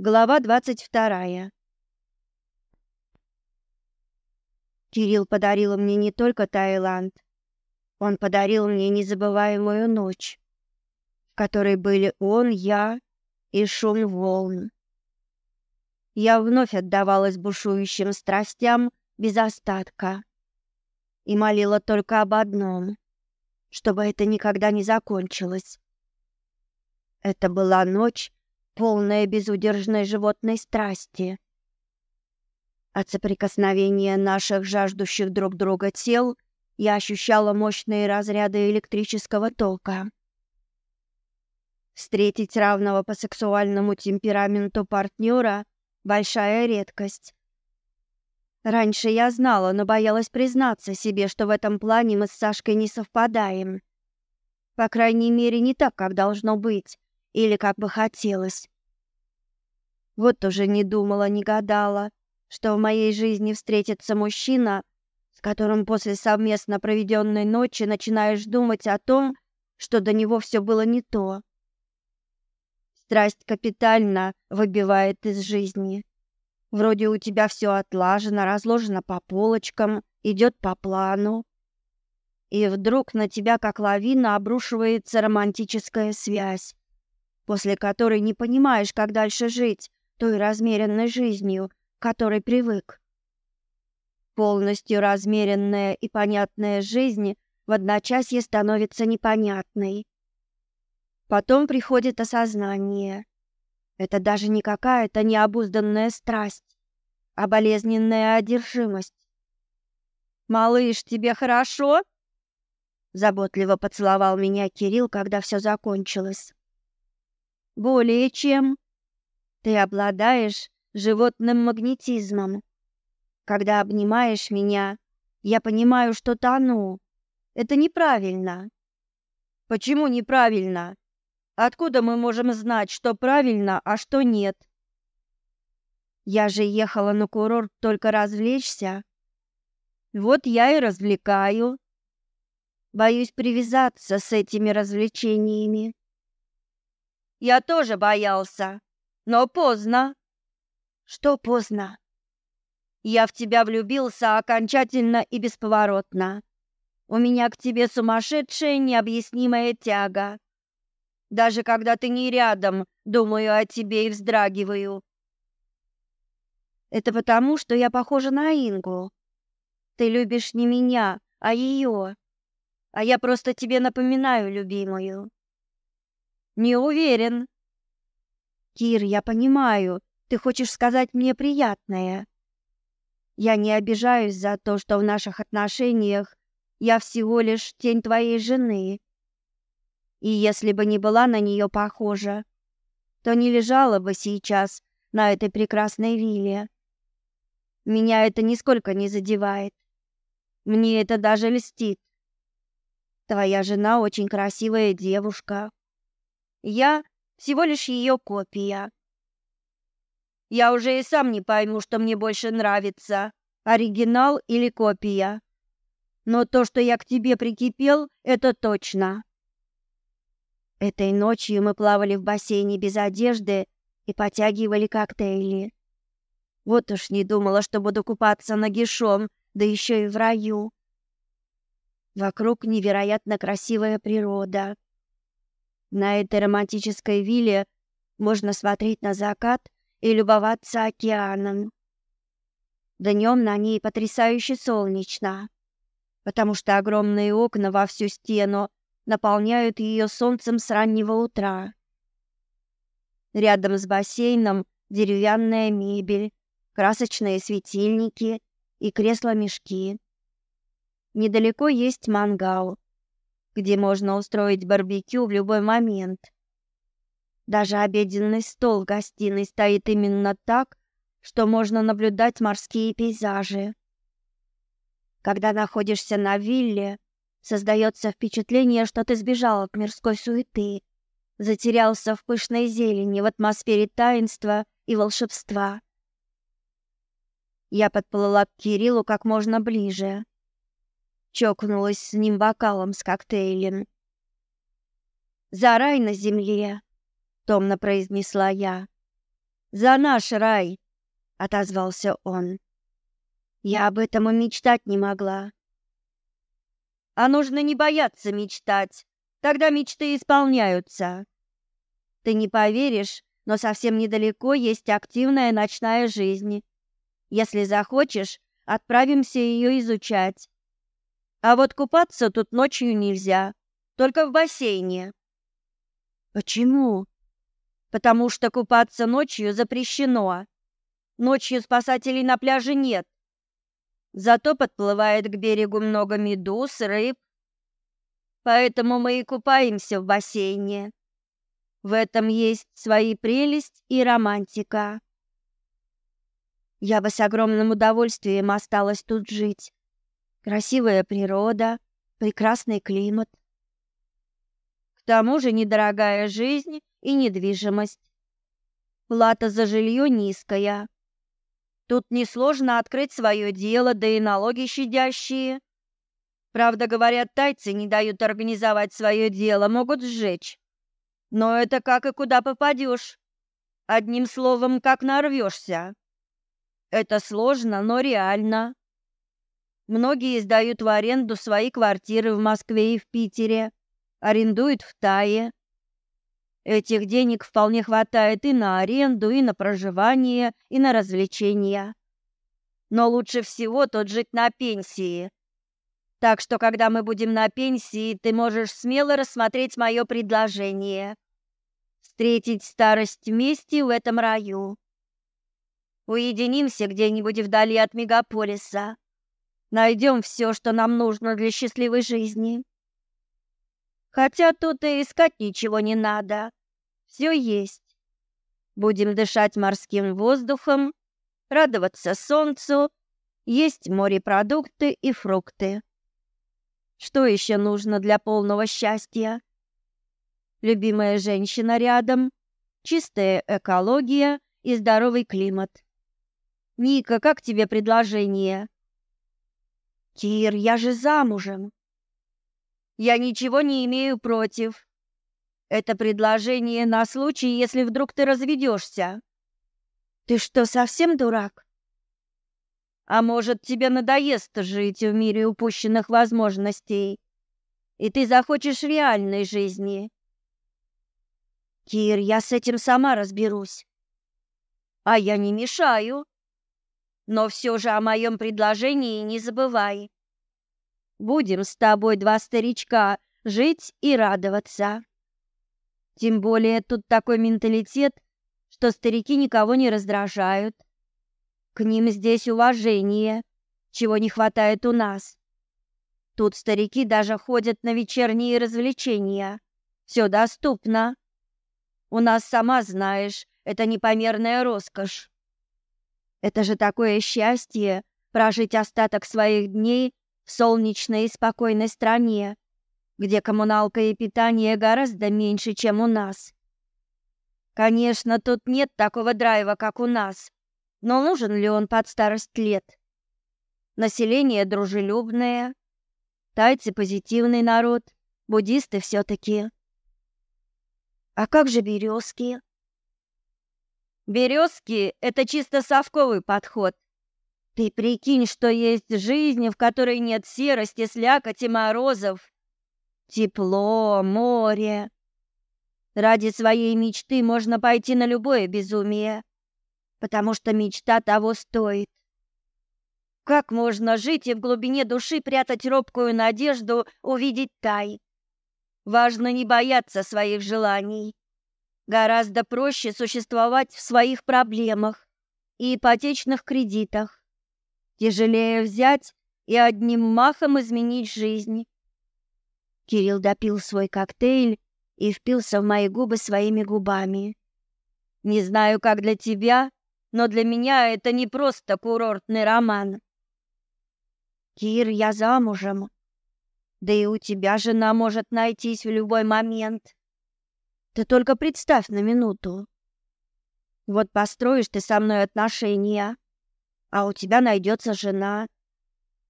Глава двадцать вторая. Кирилл подарил мне не только Таиланд. Он подарил мне незабываемую ночь, в которой были он, я и шум волн. Я вновь отдавалась бушующим страстям без остатка и молила только об одном, чтобы это никогда не закончилось. Это была ночь, полная безудержной животной страсти. От соприкосновения наших жаждущих друг друга тел я ощущала мощные разряды электрического тока. Встретить равного по сексуальному темпераменту партнера — большая редкость. Раньше я знала, но боялась признаться себе, что в этом плане мы с Сашкой не совпадаем. По крайней мере, не так, как должно быть или как бы хотелось. Вот уже не думала, не гадала, что в моей жизни встретится мужчина, с которым после совместно проведенной ночи начинаешь думать о том, что до него все было не то. Страсть капитально выбивает из жизни. Вроде у тебя все отлажено, разложено по полочкам, идет по плану. И вдруг на тебя, как лавина, обрушивается романтическая связь после которой не понимаешь, как дальше жить той размеренной жизнью, к которой привык. Полностью размеренная и понятная жизнь в одночасье становится непонятной. Потом приходит осознание. Это даже не какая-то необузданная страсть, а болезненная одержимость. «Малыш, тебе хорошо?» Заботливо поцеловал меня Кирилл, когда все закончилось. Более чем. Ты обладаешь животным магнетизмом. Когда обнимаешь меня, я понимаю, что тону. Это неправильно. Почему неправильно? Откуда мы можем знать, что правильно, а что нет? Я же ехала на курорт только развлечься. Вот я и развлекаю. Боюсь привязаться с этими развлечениями. Я тоже боялся, но поздно. Что поздно? Я в тебя влюбился окончательно и бесповоротно. У меня к тебе сумасшедшая необъяснимая тяга. Даже когда ты не рядом, думаю о тебе и вздрагиваю. Это потому, что я похожа на Ингу. Ты любишь не меня, а ее. А я просто тебе напоминаю, любимую. Не уверен. Кир, я понимаю, ты хочешь сказать мне приятное. Я не обижаюсь за то, что в наших отношениях я всего лишь тень твоей жены. И если бы не была на нее похожа, то не лежала бы сейчас на этой прекрасной вилле. Меня это нисколько не задевает. Мне это даже льстит. Твоя жена очень красивая девушка, я всего лишь ее копия. Я уже и сам не пойму, что мне больше нравится, оригинал или копия. Но то, что я к тебе прикипел, это точно. Этой ночью мы плавали в бассейне без одежды и потягивали коктейли. Вот уж не думала, что буду купаться нагишом, да еще и в раю. Вокруг невероятно красивая природа. На этой романтической вилле можно смотреть на закат и любоваться океаном. Днем на ней потрясающе солнечно, потому что огромные окна во всю стену наполняют ее солнцем с раннего утра. Рядом с бассейном деревянная мебель, красочные светильники и кресла-мешки. Недалеко есть мангал, где можно устроить барбекю в любой момент. Даже обеденный стол в гостиной стоит именно так, что можно наблюдать морские пейзажи. Когда находишься на вилле, создается впечатление, что ты сбежал от мирской суеты, затерялся в пышной зелени, в атмосфере таинства и волшебства. Я подплыла к Кириллу как можно ближе чокнулась с ним бокалом с коктейлем. «За рай на земле!» — томно произнесла я. За наш рай, отозвался он. Я об этом и мечтать не могла. А нужно не бояться мечтать. Тогда мечты исполняются. Ты не поверишь, но совсем недалеко есть активная ночная жизнь. Если захочешь, отправимся ее изучать. А вот купаться тут ночью нельзя, только в бассейне. Почему? Потому что купаться ночью запрещено. Ночью спасателей на пляже нет. Зато подплывает к берегу много медуз, рыб. Поэтому мы и купаемся в бассейне. В этом есть свои прелесть и романтика. Я бы с огромным удовольствием осталась тут жить. Красивая природа, прекрасный климат. К тому же недорогая жизнь и недвижимость. Плата за жилье низкая. Тут несложно открыть свое дело, да и налоги щадящие. Правда, говорят, тайцы не дают организовать свое дело, могут сжечь. Но это как и куда попадешь. Одним словом, как нарвешься. Это сложно, но реально. Многие сдают в аренду свои квартиры в Москве и в Питере, арендуют в Тае. Этих денег вполне хватает и на аренду, и на проживание, и на развлечения. Но лучше всего тут жить на пенсии. Так что, когда мы будем на пенсии, ты можешь смело рассмотреть мое предложение. Встретить старость вместе в этом раю. Уединимся где-нибудь вдали от мегаполиса. Найдем все, что нам нужно для счастливой жизни. Хотя тут и искать ничего не надо. Все есть. Будем дышать морским воздухом, радоваться солнцу, есть морепродукты и фрукты. Что еще нужно для полного счастья? Любимая женщина рядом, чистая экология и здоровый климат. Ника, как тебе предложение? Кир, я же замужем. Я ничего не имею против. Это предложение на случай, если вдруг ты разведешься. Ты что, совсем дурак? А может, тебе надоест жить в мире упущенных возможностей, и ты захочешь реальной жизни? Кир, я с этим сама разберусь. А я не мешаю. Но все же о моем предложении не забывай. Будем с тобой, два старичка, жить и радоваться. Тем более тут такой менталитет, что старики никого не раздражают. К ним здесь уважение, чего не хватает у нас. Тут старики даже ходят на вечерние развлечения. Все доступно. У нас, сама знаешь, это непомерная роскошь. Это же такое счастье прожить остаток своих дней в солнечной и спокойной стране, где коммуналка и питание гораздо меньше, чем у нас. Конечно, тут нет такого драйва, как у нас, но нужен ли он под старость лет? Население дружелюбное, тайцы позитивный народ, буддисты все-таки. А как же березки? Березки — это чисто совковый подход. Ты прикинь, что есть жизнь, в которой нет серости, слякоти, морозов. Тепло, море. Ради своей мечты можно пойти на любое безумие, потому что мечта того стоит. Как можно жить и в глубине души прятать робкую надежду увидеть тай? Важно не бояться своих желаний. Гораздо проще существовать в своих проблемах и ипотечных кредитах. Тяжелее взять и одним махом изменить жизнь. Кирилл допил свой коктейль и впился в мои губы своими губами. Не знаю, как для тебя, но для меня это не просто курортный роман. Кир, я замужем. Да и у тебя жена может найтись в любой момент. Ты только представь на минуту. Вот построишь ты со мной отношения, а у тебя найдется жена.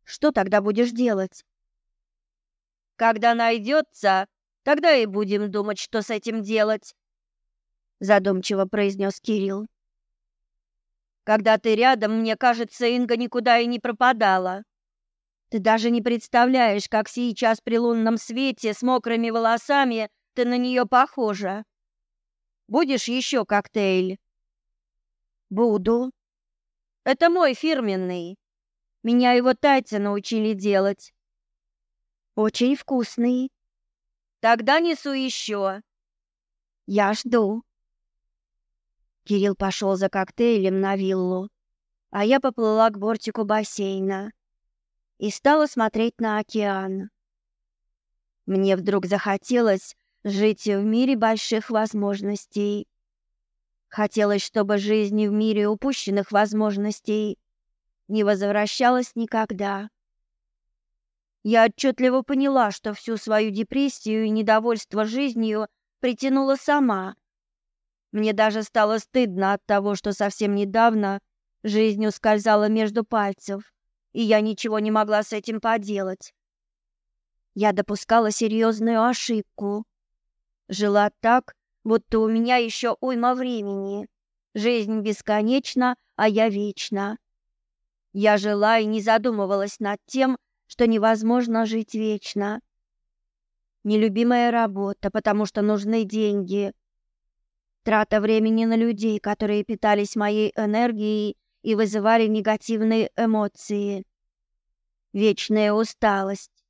Что тогда будешь делать? Когда найдется, тогда и будем думать, что с этим делать, задумчиво произнес Кирилл. Когда ты рядом, мне кажется, Инга никуда и не пропадала. Ты даже не представляешь, как сейчас при лунном свете с мокрыми волосами ты на нее похожа. Будешь еще коктейль? Буду. Это мой фирменный. Меня его тайцы научили делать. Очень вкусный. Тогда несу еще. Я жду. Кирилл пошел за коктейлем на виллу, а я поплыла к бортику бассейна и стала смотреть на океан. Мне вдруг захотелось жить в мире больших возможностей. Хотелось, чтобы жизнь в мире упущенных возможностей не возвращалась никогда. Я отчетливо поняла, что всю свою депрессию и недовольство жизнью притянула сама. Мне даже стало стыдно от того, что совсем недавно жизнь ускользала между пальцев и я ничего не могла с этим поделать. Я допускала серьезную ошибку. Жила так, будто у меня еще уйма времени. Жизнь бесконечна, а я вечна. Я жила и не задумывалась над тем, что невозможно жить вечно. Нелюбимая работа, потому что нужны деньги. Трата времени на людей, которые питались моей энергией и вызывали негативные эмоции. Вечная усталость.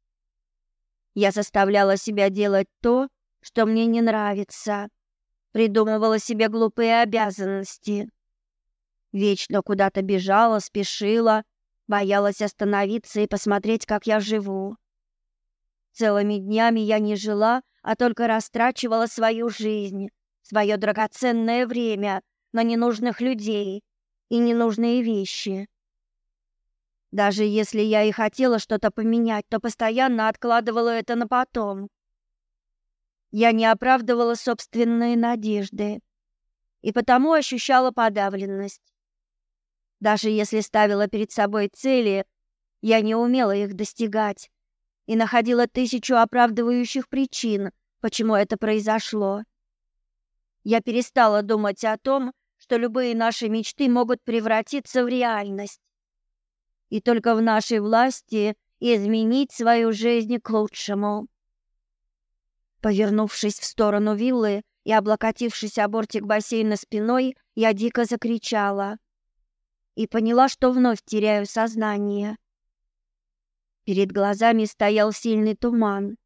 Я заставляла себя делать то, что мне не нравится. Придумывала себе глупые обязанности. Вечно куда-то бежала, спешила, боялась остановиться и посмотреть, как я живу. Целыми днями я не жила, а только растрачивала свою жизнь, свое драгоценное время на ненужных людей, и ненужные вещи. Даже если я и хотела что-то поменять, то постоянно откладывала это на потом. Я не оправдывала собственные надежды и потому ощущала подавленность. Даже если ставила перед собой цели, я не умела их достигать и находила тысячу оправдывающих причин, почему это произошло. Я перестала думать о том, что любые наши мечты могут превратиться в реальность. И только в нашей власти изменить свою жизнь к лучшему. Повернувшись в сторону виллы и облокотившись о бортик бассейна спиной, я дико закричала и поняла, что вновь теряю сознание. Перед глазами стоял сильный туман.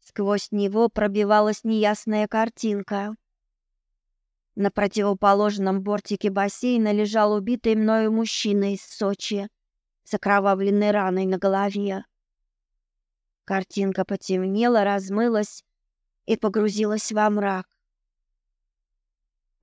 Сквозь него пробивалась неясная картинка. На противоположном бортике бассейна лежал убитый мною мужчина из Сочи с окровавленной раной на голове. Картинка потемнела, размылась и погрузилась во мрак.